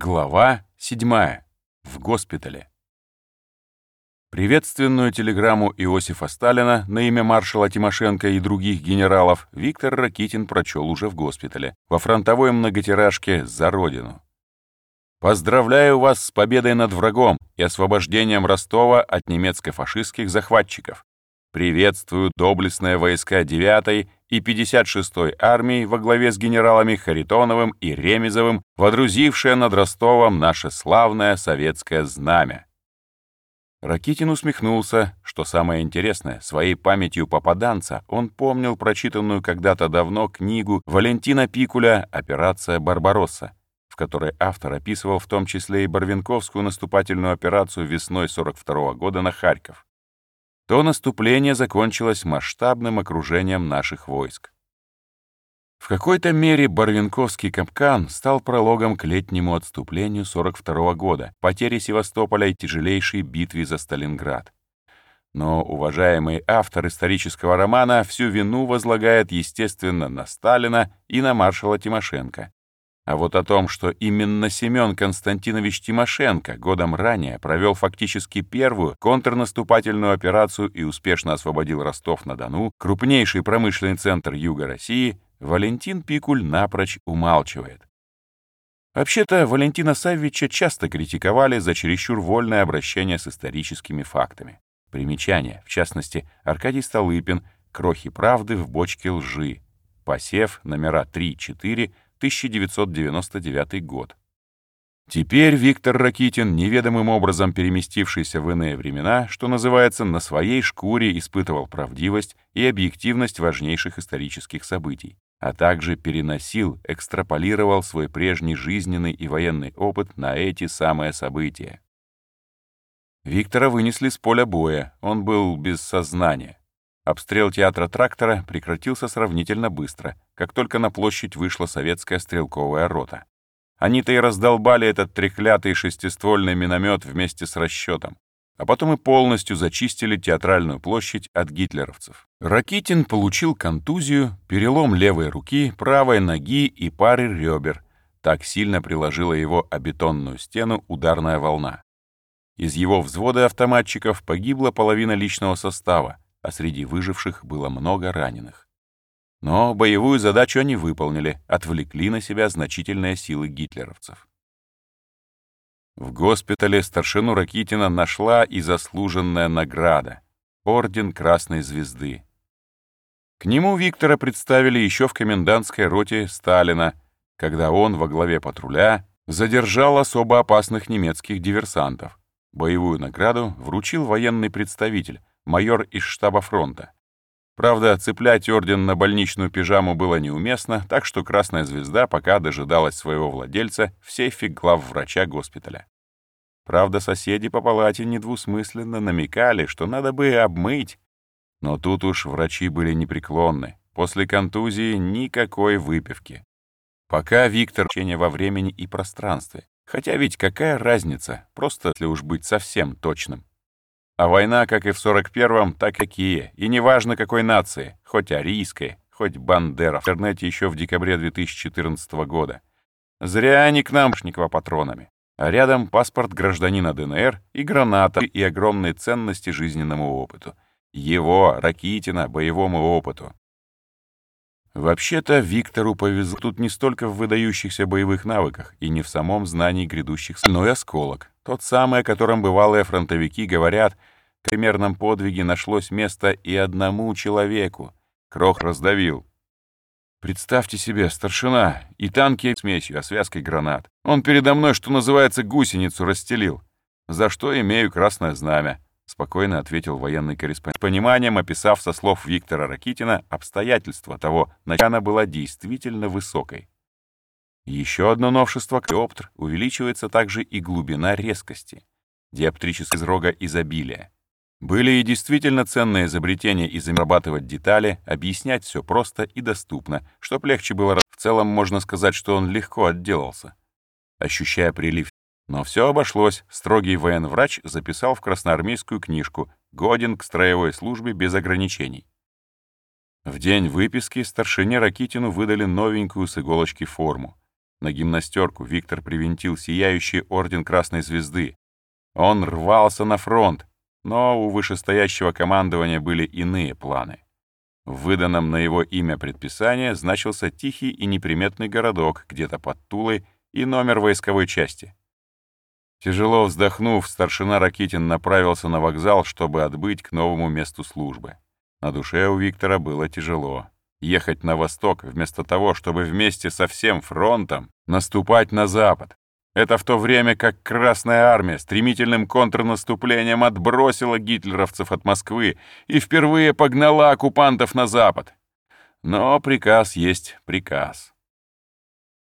Глава 7. В госпитале. Приветственную телеграмму Иосифа Сталина на имя маршала Тимошенко и других генералов Виктор Ракитин прочел уже в госпитале, во фронтовой многотиражке «За Родину». «Поздравляю вас с победой над врагом и освобождением Ростова от немецко-фашистских захватчиков. Приветствую доблестные войска 9-й и 56-й армии во главе с генералами Харитоновым и Ремезовым, водрузившие над Ростовом наше славное советское знамя. Ракитин усмехнулся, что самое интересное, своей памятью попаданца он помнил прочитанную когда-то давно книгу Валентина Пикуля «Операция Барбаросса», в которой автор описывал в том числе и Барвинковскую наступательную операцию весной 42 -го года на Харьков то наступление закончилось масштабным окружением наших войск. В какой-то мере Барвинковский капкан стал прологом к летнему отступлению 42 -го года, потере Севастополя и тяжелейшей битве за Сталинград. Но уважаемый автор исторического романа всю вину возлагает, естественно, на Сталина и на маршала Тимошенко. А вот о том, что именно Семен Константинович Тимошенко годом ранее провел фактически первую контрнаступательную операцию и успешно освободил Ростов-на-Дону, крупнейший промышленный центр Юга России, Валентин Пикуль напрочь умалчивает. Вообще-то, Валентина Саввича часто критиковали за чересчур вольное обращение с историческими фактами. Примечание, в частности, Аркадий Столыпин «Крохи правды в бочке лжи», посев номера 3-4 1999 год. Теперь Виктор Ракитин, неведомым образом переместившийся в иные времена, что называется, на своей шкуре испытывал правдивость и объективность важнейших исторических событий, а также переносил, экстраполировал свой прежний жизненный и военный опыт на эти самые события. Виктора вынесли с поля боя, он был без сознания. Обстрел театра трактора прекратился сравнительно быстро, как только на площадь вышла советская стрелковая рота. Они-то и раздолбали этот треклятый шестиствольный миномет вместе с расчетом, а потом и полностью зачистили театральную площадь от гитлеровцев. Ракитин получил контузию, перелом левой руки, правой ноги и пары ребер. Так сильно приложила его о бетонную стену ударная волна. Из его взвода автоматчиков погибла половина личного состава, а среди выживших было много раненых. Но боевую задачу они выполнили, отвлекли на себя значительные силы гитлеровцев. В госпитале старшину Ракитина нашла и заслуженная награда — Орден Красной Звезды. К нему Виктора представили еще в комендантской роте Сталина, когда он во главе патруля задержал особо опасных немецких диверсантов. Боевую награду вручил военный представитель, майор из штаба фронта. Правда, цеплять орден на больничную пижаму было неуместно, так что Красная Звезда пока дожидалась своего владельца в сейфе главврача госпиталя. Правда, соседи по палате недвусмысленно намекали, что надо бы обмыть. Но тут уж врачи были непреклонны. После контузии никакой выпивки. Пока Виктор учение во времени и пространстве. Хотя ведь какая разница, просто если уж быть совсем точным. А война, как и в 41-м, так какие. И неважно какой нации, хоть арийской, хоть бандера. В интернете еще в декабре 2014 года. Зря они к нам Шникова патронами. А рядом паспорт гражданина ДНР и граната, и огромные ценности жизненному опыту. Его, Ракитина, боевому опыту. Вообще-то Виктору повезло тут не столько в выдающихся боевых навыках и не в самом знании грядущих, но и осколок. Тот самый, о котором бывалые фронтовики говорят, к примерном подвиге нашлось место и одному человеку. Крох раздавил. Представьте себе, старшина, и танки смесью, а связкой гранат. Он передо мной, что называется, гусеницу расстелил. За что имею красное знамя. Спокойно ответил военный корреспондент, с пониманием описав со слов Виктора Ракитина обстоятельства того, начала была действительно высокой. Еще одно новшество — диоптр увеличивается также и глубина резкости. Диоптрический из рога изобилия. Были и действительно ценные изобретения и зарабатывать детали, объяснять все просто и доступно, чтоб легче было. В целом можно сказать, что он легко отделался. Ощущая прилив. Но все обошлось, строгий военврач записал в красноармейскую книжку «Годен к строевой службе без ограничений». В день выписки старшине Ракитину выдали новенькую с иголочки форму. На гимнастерку Виктор привинтил сияющий орден Красной Звезды. Он рвался на фронт, но у вышестоящего командования были иные планы. В выданном на его имя предписание значился тихий и неприметный городок где-то под Тулой и номер войсковой части. Тяжело вздохнув, старшина Ракитин направился на вокзал, чтобы отбыть к новому месту службы. На душе у Виктора было тяжело. Ехать на восток вместо того, чтобы вместе со всем фронтом наступать на запад. Это в то время, как Красная Армия стремительным контрнаступлением отбросила гитлеровцев от Москвы и впервые погнала оккупантов на запад. Но приказ есть приказ.